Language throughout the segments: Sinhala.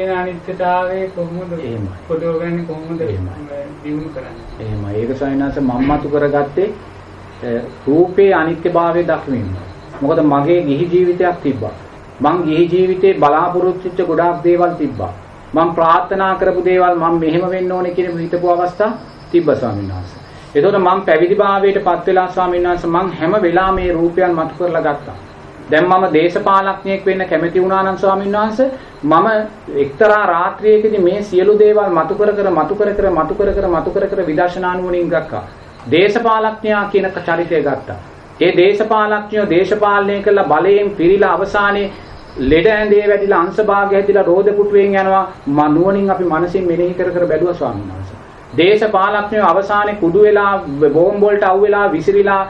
ඒ අනිත්‍යතාවයේ කොහොමද. පොදවගන්නේ කොහොමද. දිනු කරන්නේ? එහෙමයි. ඒක සවිනාස මම්මතු කරගත්තේ රූපේ අනිත්‍යභාවය දක්වමින්. මොකද මගේ ගිහි ජීවිතයක් තිබ්බා. මං ගිහි ජීවිතේ බලාපොරොත්තු වෙච්ච ගොඩාක් දේවල් තිබ්බා. මං ප්‍රාර්ථනා කරපු දේවල් මම මෙහෙම වෙන්න ඕනේ කියන හිතපු අවස්ථා තිබ්බා ස්වාමීන් වහන්සේ. එතකොට මං පැවිදි භාවයට පත් වෙලා ස්වාමීන් වහන්සේ මං හැම වෙලාවෙම මේ රූපයන් මතු කරලා ගත්තා. දැන් මම දේශපාලඥයෙක් වෙන්න කැමති වුණා නම් ස්වාමීන් වහන්සේ මම එක්තරා රාත්‍රියකදී මේ සියලු දේවල් මතු කර කර මතු කර කර මතු කර කර මතු කර කර විදර්ශනා නුවණින් ගක්කා. දේශපාලඥයා කියන චරිතය ගත්තා. ඒ දේශපාලඥයෝ දේශපාලනය කළ බලයෙන් පිරීලා අවසානයේ ලෙඩ ඇඳේ වැටිලා අංශභාගය හැදිලා රෝද පුටුවෙන් යනවා මම නුවණින් අපි මනසින් මෙනෙහි කර කර බැලුවා ස්වාමීන් වහන්සේ. දේශපාලඥයෝ අවසානයේ කුඩු වෙලා බෝම්බ වලට අවු වෙලා විසිරිලා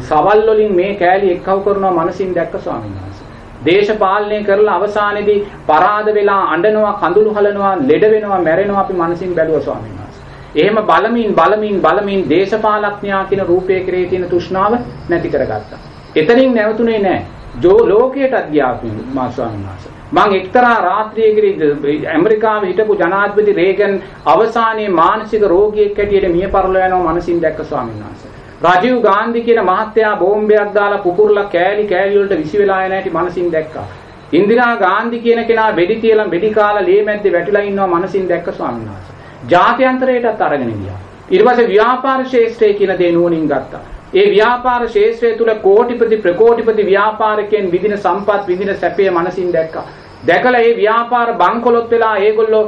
සවල් වලින් මේ කෑලි එක්කව කරනවා මනසින් දැක්ක ස්වාමීන් වහන්සේ. දේශපාලනය කරලා අවසානයේදී පරාද වෙලා අඬනවා කඳුළු හලනවා ලෙඩ වෙනවා මැරෙනවා අපි මනසින් බැලුවා ස්වාමීන් වහන්සේ. එහෙම බලමින් බලමින් බලමින් දේශපාලඥයා කියන රූපයේ කෙරේ තියෙන තෘෂ්ණාව නැති කරගත්තා. එතනින් නැවතුනේ නැහැ. ජෝ ලෝකයටත් ගියා මා ස්වාමීන් වහන්සේ. මං එක්තරා රාත්‍රියකදී ඇමරිකාවේ හිටපු ජනාධිපති රේගන් අවසානයේ මානසික රෝගියෙක් හැටියට මිය පරලෝ යනවා මනසින් දැක්ක ස්වාමීන් වහන්සේ. රජීව් ගාන්ධි කියන මහත්තයා බෝම්බයක් දාලා පුපුරලා කෑලි කෑලි වලට විසි වෙලා යන හැටි මනසින් දැක්කා. ඉන්දිරා ගාන්ධි කියන කෙනා වෙඩි තියලා වෙඩි කාලා ලේ මැද්දේ වැටිලා ඉන්නවා මනසින් දැක්ක ස්වාමීන් වහන්සේ. ජාත්‍යන්තරයටත් අරගෙන ගියා. ඊට පස්සේ ව්‍යාපාර ශේෂ්ත්‍රය කියන දේ නුවණින් ගත්තා. ඒ ව්‍යාපාර ශේෂ්ත්‍රය තුල කෝටිපති ප්‍රකෝටිපති ව්‍යාපාරිකයන් විදින සම්පත් විදින සැපය මනසින් දැක්කා. දැකලා ඒ ව්‍යාපාර බංකොලොත් වෙලා ඒගොල්ලෝ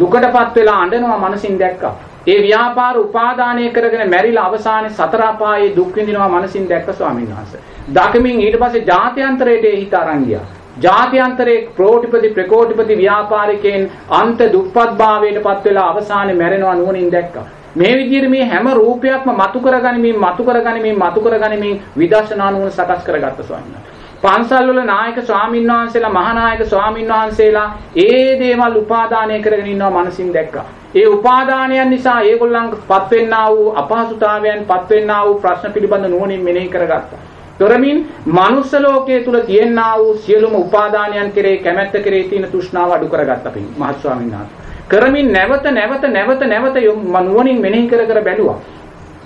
දුකටපත් වෙලා අඬනවා මනසින් දැක්කා. ඒ ව්‍යාපාර උපාදානය කරගෙන මැරිලා අවසානයේ සතර අපායේ දුක් විඳිනවා මනසින් දැක්ක ස්වාමීන් වහන්සේ. දකමින් ඊට පස්සේ ජාත්‍යන්තරයට ඒ හිත අරන් ගියා. ජාත්‍යන්තරයේ ප්‍රෝටිපති ප්‍රකෝටිපති ව්‍යාපාරිකයන් අන්ත දුප්පත් භාවයට පත් වෙලා අවසානයේ මැරෙනවා නුවණින් දැක්කා. මේ විදිහට මේ හැම රූපයක්ම මතු කරගනිමින් මතු කරගනිමින් මතු කරගනිමින් විදර්ශනා නුවණ සකස් කරගත්ත ස්වාමීන් වහන්සේ. පන්සල් වල නායක ස්වාමීන් වහන්සේලා මහානායක ස්වාමීන් වහන්සේලා ඒ දේවල් උපාදානය කරගෙන ඉන්නවා මනසින් දැක්කා. ඒ උපාදානයන් නිසා ඒගොල්ලන්පත් වෙන්නා වූ අපහසුතාවයන් පත් වෙන්නා වූ ප්‍රශ්න පිළිබඳ නුවණින් මෙනෙහි කරගත්තා. කරමින් මනුස්ස ලෝකයේ තුල තියෙනා වූ සියලුම උපාදානයන් කෙරේ කැමැත්ත කෙරේ තියෙන තෘෂ්ණාව අඩු කරගත්තා පින් මහත් ස්වාමීන් වහන්සේ. කරමින් නැවත නැවත නැවත නැවත නුවණින් මෙනෙහි කර කර බැලුවා.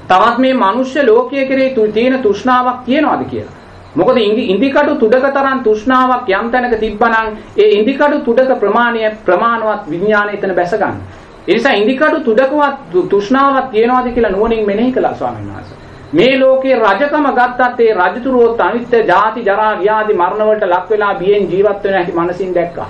තවත් මේ මනුෂ්‍ය ලෝකයේ කෙරේ තියෙන තෘෂ්ණාවක් තියනවාද කියලා. මොකද ඉන්දිකටු තුඩක තරම් තෘෂ්ණාවක් යම් තැනක තිබ්බනම් ඒ ඉන්දිකටු තුඩක ප්‍රමාණය ප්‍රමාණවත් විඥාණය එතන බැස ගන්න. ඒ නිසා ඉන්දිකටු තුඩකවත් තෘෂ්ණාවක් තියනවාද කියලා නුවණින් මෙනෙහි කළා ස්වාමීන් වහන්සේ. මේ ලෝකේ රජකම ගත්තත් ඒ රජතුරුවොත් අනිත්‍ය ජාති ජරා ව්‍යාධි මරණ වලට ලක් වෙලා බියෙන් ජීවත් වෙන හැටි මනසින් දැක්කා.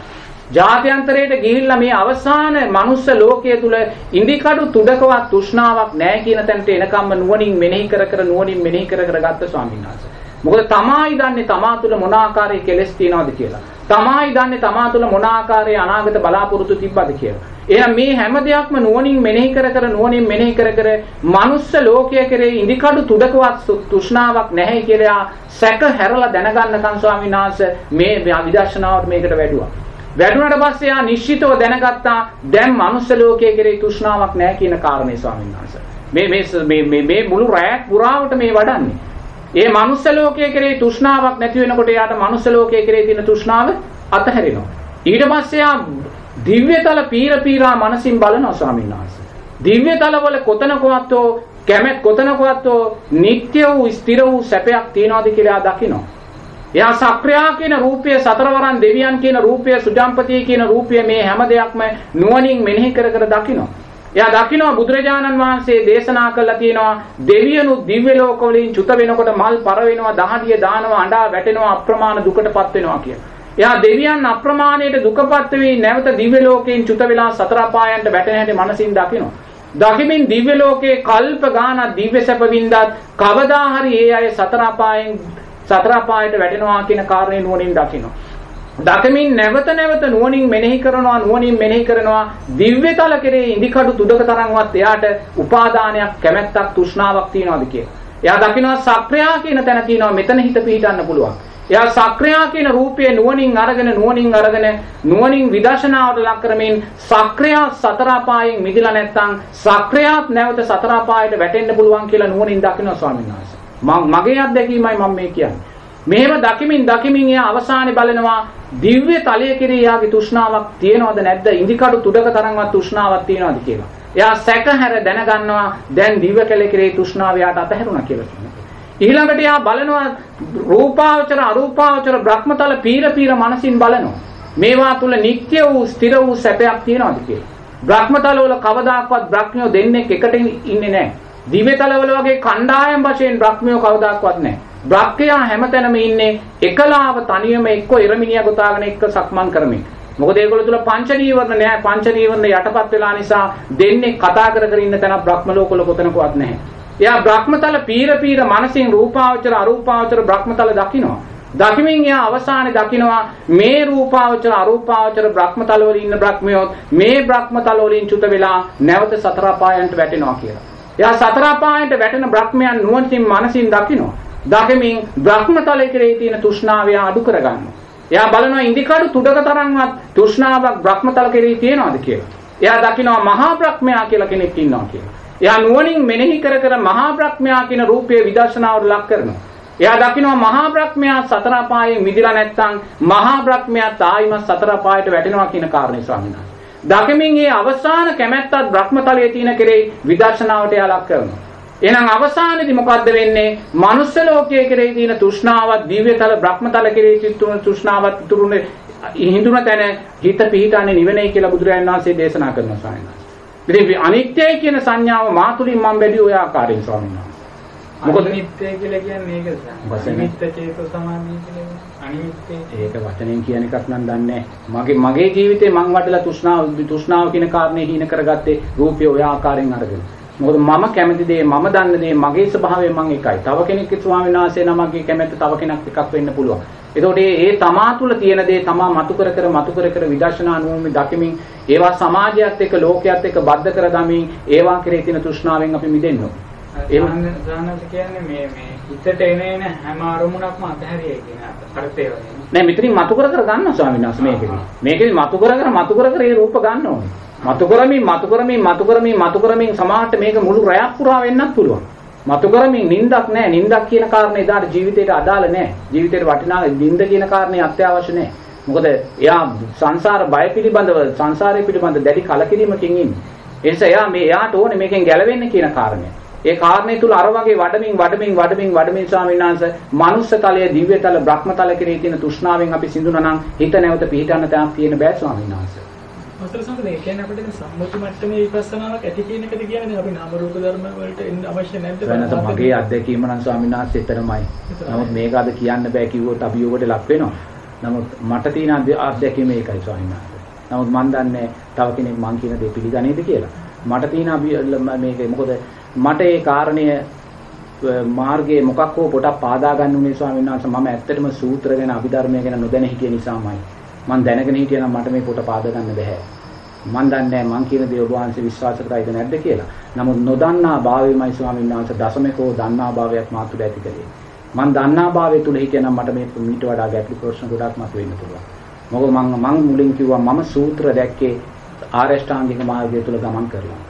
ජාත්‍යන්තරයට ගිහිල්ලා මේ අවසාන මනුස්ස ලෝකයේ තුල ඉන්දිකඩු තුඩකවත් තෘෂ්ණාවක් නැහැ කියන තැනට එනකම්ම නුවණින් මෙනෙහි කර කර නුවණින් මෙනෙහි කර කර ගත්ත ස්වාමීන් වහන්සේ. මොකද තමායි දන්නේ තමා තුළ මොන ආකාරයේ කෙලෙස් තියනවද කියලා. තමායි දන්නේ තමා තුළ මොන ආකාරයේ අනාගත බලාපොරොත්තු තිබ්බද කියලා. එහෙනම් මේ හැම දෙයක්ම නුවණින් මෙනෙහි කර කර නුවණින් මෙනෙහි කර කර මනුස්ස ලෝකයේ කෙරේ ඉදිකඩු තුඩකවත් තෘෂ්ණාවක් නැහැ කියලා සැක හැරලා දැනගන්නකන් ස්වාමීන් වහන්සේ මේ විදර්ශනාවට මේකට වැඩුවා. වැඩුණාට පස්සේ යා නිශ්චිතව දැනගත්තා දැන් මනුස්ස ලෝකයේ කෙරේ තෘෂ්ණාවක් නැහැ කියන කාරණේ ස්වාමීන් වහන්සේ. මේ මේ මේ මේ මුළු රැයක් පුරාවට මේ වඩන්නේ. ඒ මනුස්ස ලෝකයේ කෙරේ තෘෂ්ණාවක් නැති වෙනකොට එයාට මනුස්ස ලෝකයේ කෙරේ තියෙන තෘෂ්ණාව අතහැරෙනවා. ඊට පස්සේ යා දිව්‍යතල පීර පීරා මනසින් බලනවා ස්වාමීන් වහන්සේ. දිව්‍යතල වල කොතනකවත් කැමැත් කොතනකවත් නිට්ටය වූ ස්ථිර වූ සැපයක් තියනවාද කියලා දකිනවා. එයා සක්‍රියා කියන රූපය සතරවරන් දෙවියන් කියන රූපය සුජම්පතිය කියන රූපය මේ හැම දෙයක්ම නුවණින් මෙනෙහි කර කර දකිනවා. එයා දකිනවා බුදුරජාණන් වහන්සේ දේශනා කළා තියෙනවා දෙවියනු දිව්‍ය ලෝකවලින් චුත වෙනකොට මල් පර වෙනවා දහඩිය දානවා අඬා වැටෙනවා අප්‍රමාණ දුකටපත් වෙනවා කියලා. එයා දෙවියන් අප්‍රමාණයට දුකපත් වෙවි නැවත දිව්‍ය ලෝකයෙන් චුත වෙලා සතර අපායන්ට වැටෙන හැටි මනසින් දකිනවා. දකිමින් දිව්‍ය ලෝකේ කල්ප ගානක් දිව්‍ය සැප වින්දත් කවදා හරි ඒ අය සතර අපායෙන් සතර අපායට වැටෙනවා කියන කාරණේ නුවණින් දකිනවා. දකමින් නැවත නැවත නුවණින් මෙනෙහි කරනවා නුවණින් මෙනෙහි කරනවා දිව්‍යතල කෙරේ ඉදිකඩු තුඩක තරම්වත් එයාට උපාදානයක් කැමැත්තක් තෘෂ්ණාවක් තියනවාද කියලා. එයා දකිනවා සක්‍රියා කියන තැන තියෙනවා මෙතන හිත පිහිටන්න පුළුවන්. එයා සක්‍රියා කියන රූපයේ නුවණින් අරගෙන නුවණින් අරගෙන නුවණින් විදර්ශනාවට ලක් කරමින් සක්‍රියා සතර අපායෙන් මිදලා නැත්නම් සක්‍රියාත් නැවත සතර අපායට වැටෙන්න පුළුවන් කියලා නුවණින් දකිනවා ස්වාමීන් වහන්සේ. මගේ අත්දැකීමයි මම මේ කියන්නේ. මෙහෙම දකිමින් දකිමින් එයා අවසානයේ බලනවා දිව්‍ය තලයේ කෙරේ යාගේ තෘෂ්ණාවක් තියෙනවද නැද්ද? ඉන්දිකඩු තුඩක තරම්වත් තෘෂ්ණාවක් තියෙනවද කියලා. එයා සැකහැර දැනගන්නවා දැන් දිව්‍ය කැලේ කෙරේ තෘෂ්ණාව යාට අතහැරුණා කියලා කියනවා. ඊළඟට එයා බලනවා රූපාවචර අරූපාවචර බ්‍රහ්මතල පීර පීර මනසින් බලනවා. මේවා තුල නිට්ටය වූ ස්ථිර වූ සැපයක් තියෙනවද කියලා. බ්‍රහ්මතල වල කවදාකවත් බ්‍රහ්මියෝ දෙන්නේ එකට ඉන්නේ නැහැ. දිව්‍යතල වල වගේ කණ්ඩායම් වශයෙන් බ්‍රහ්මියෝ කවදාකවත් නැහැ. බ්‍රහ්මයා හැමතැනම ඉන්නේ එකලාව තනියම එක්ක ඉරමිනිය ගොතාගෙන එක්ක සක්මන් කරමින්. මොකද ඒගොල්ලෝ තුල පංච නීවරණ නෑ පංච නීවරණ යටපත් වෙලා නිසා දෙන්නේ කතා කර කර ඉන්න තැන බ්‍රහ්ම ලෝකවල කොතනකවත් නැහැ. එයා බ්‍රහ්මතල පීර පීර මනසින් රූපාවචර අරූපාවචර බ්‍රහ්මතල දකිනවා. දකිමින් එයා අවසානයේ දකිනවා මේ රූපාවචර අරූපාවචර බ්‍රහ්මතල වල ඉන්න බ්‍රහ්මයෝත් මේ බ්‍රහ්මතල වලින් චුත වෙලා නැවත සතර අපායන්ට වැටෙනවා කියලා. එයා සතර අපායන්ට වැටෙන බ්‍රහ්මයන් නුවණින් මනසින් දකිනවා. දකිමින් බ්‍රහ්මතලයේ කෙරේ තියෙන තෘෂ්ණාව එයා අඩු කරගන්නවා. එයා බලනවා ඉන්දිකඩු තුඩක තරම්වත් තෘෂ්ණාවක් බ්‍රහ්මතල කෙරේ තියෙනවද කියලා. එයා දකිනවා මහා බ්‍රහ්මයා කියලා කෙනෙක් ඉන්නවා කියලා. එයා නුවණින් මෙනෙහි කර කර මහා බ්‍රහ්මයා කියන රූපයේ විදර්ශනාවට ලක් කරනවා. එයා දකිනවා මහා බ්‍රහ්මයා සතර අපායෙන් මිදිලා නැත්නම් මහා බ්‍රහ්මයා තායිම සතර අපායට වැටෙනවා කියන කාරණේ ස්වාමීන් වහන්සේ. දකිමින් මේ අවසාන කැමැත්තත් බ්‍රහ්මතලයේ තියෙන කෙරෙහි විදර්ශනාවට එයා ලක් කරනවා. එහෙනම් අවසානයේදී මොකද්ද වෙන්නේ? මනුස්ස ලෝකයේ කෙරෙහි තියෙන තෘෂ්ණාවත් දිව්‍යතල බ්‍රහ්මතල කෙරෙහි තිබුණු තෘෂ්ණාවත් ඉතුරුනේ හිඳුන තැන හිත පිහිටන්නේ නිවෙන්නේ කියලා බුදුරජාණන් වහන්සේ දේශනා ස්වාමීන් වහන්සේ. ඉතින් අනිත්‍යයි කියන සංඥාව මාතුලින් මම බැලුවේ ඔය ආකාරයෙන් ස්වාමීන් වහන්සේ. මොකද නිත්‍ය කියලා කියන්නේ ඒකද? අනිත්‍ය චේතෝ සමාධිය කියලා. අනිත්‍ය ඒක වචනෙන් කියන එකක් නම් දන්නේ මගේ මගේ ජීවිතේ මං වඩලා තෘෂ්ණාව තෘෂ්ණාව කියන කාරණේ හීන කරගත්තේ රූපය ඔය ආකාරයෙන් අරගෙන. මොකද මම කැමති දේ මම දන්න දේ මගේ ස්වභාවය මං එකයි. තව කෙනෙක්ගේ ස්වාමීන් වහන්සේ නමගේ කැමැත්ත තව කෙනෙක් එකක් වෙන්න පුළුවන්. එතකොට ඒ තමා තුළ තියෙන දේ තමා මතු කර කර මතු කර කර විදර්ශනා නුවණින් දකිමින් ඒවා සමාජයත් එක්ක ලෝකයේත් එක්ක බද්ධ කර දමින් ඒවා කෙරේ තියෙන තෘෂ්ණාවෙන් අපි මිදෙන්න ඕනේ. සානස් කියන්නේ මේ මේ හිතට එන එන හැම අරමුණක්ම අතහැරියයි කියන අර්ථය වගේ. නෑ මෙතනින් මතු කර කර ගන්න ස්වාමීන් වහන්සේ මේකෙදි. මේකෙදි මතු කර කර මතු කර කර ඒ රූප ගන්න ඕනේ. මතු කරමින් මතු කරමින් මතු කරමින් මතු කරමින් සමාහට මේක මුළු රැයක් පුරා වෙන්නත් පුළුවන්. මතු කරමින් නින්දක් නෑ නින්දක් කියන කාරණේ එදාට ජීවිතේට අදාළ නෑ. ජීවිතේට වටිනා නින්ද කියන කාරණේ අත්‍යවශ්‍ය නෑ. මොකද එයා සංසාර බය පිළිබඳව සංසාරය පිළිබඳ දැඩි කලකිරීමකින් ඉන්නේ. ඒ නිසා එයා මේ එයාට ඕනේ මේකෙන් ගැලවෙන්න කියන කාරණේ. ඒ කාරණේ තුල අර වගේ වඩමින් වඩමින් වඩමින් වඩමින් ස්වාමීන් වහන්සේ මනුස්ස තලයේ දිව්‍ය තල බ්‍රහ්ම තල කෙරේ තියෙන තෘෂ්ණාවෙන් අපි සිඳුනා නම් හිත නැවත පිහිටන්න තැනක් තියෙන බෑ ස්වාමීන් වහන්සේ. අතර සම්පූර්ණ ඒ කියන්නේ අපිට සම්මුති මට්ටමේ විපස්සනාවක් ඇති කියන එකද කියන්නේ අපි නාම රූප ධර්ම වලට එන්න අවශ්‍ය නැද්ද වෙනත මගේ අත්දැකීම නම් ස්වාමීන් වහන්සේ එතරම්යි. නමුත් මේක අද කියන්න බෑ කිව්වොත් අභියෝගයට ලක් වෙනවා. නමුත් මට තියෙන අත්දැකීම ඒකයි ස්වාමීන් වහන්සේ. නමුත් මම දන්නේ තව කෙනෙක් මං කියන දේ පිළිගන්නේද කියලා. මට තියෙන මේක මොකද මට ඒ කාරණය මාර්ගයේ මොකක් හෝ පොඩක් පාදා ගන්න උනේ ස්වාමීන් වහන්සේ මම ඇත්තටම සූත්‍ර ගැන අභිධර්මය ගැන නොදැන හිටිය නිසාමයි මම දැනගෙන හිටියනම් මට මේ පොත පාදා ගන්න බැහැ. මම දන්නේ මං කියන දේ ඔබ වහන්සේ විශ්වාස කරයිද නැද්ද කියලා. නමුත් නොදන්නා භාවයමයි ස්වාමීන් වහන්සේ දසමකෝ දන්නා භාවයක් මාත් තුළ ඇති කළේ. මම දන්නා භාවය තුළ හිටියනම් මට මේ මීට වඩා ගැටලු ප්‍රශ්න ගොඩක් මතුවෙන්න පුළුවන්. මොකද මම මම මුලින් කිව්වා මම සූත්‍ර දැක්කේ ආරෂ්ඨාංගික මාර්ගය තුළ ගමන් කරලා.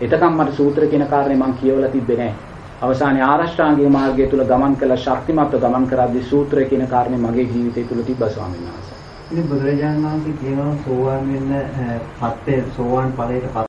එතකම් මට සූත්‍ර කියන කාරණේ මම කියවලා තිබ්බේ නැහැ. අවසානයේ ආරෂ්ඨාංගික මාර්ගය තුල ගමන් කළ ශක්තිමත්ව ගමන් කරද්දී සූත්‍රය කියන කාරණේ මගේ ජීවිතය තුල තිබ්බා ස්වාමීන් වහන්සේ. ඉතින් බුදුරජාණන් වහන්සේ කියනවා සෝවාන් වෙන්න පත්තේ සෝවාන් ඵලයට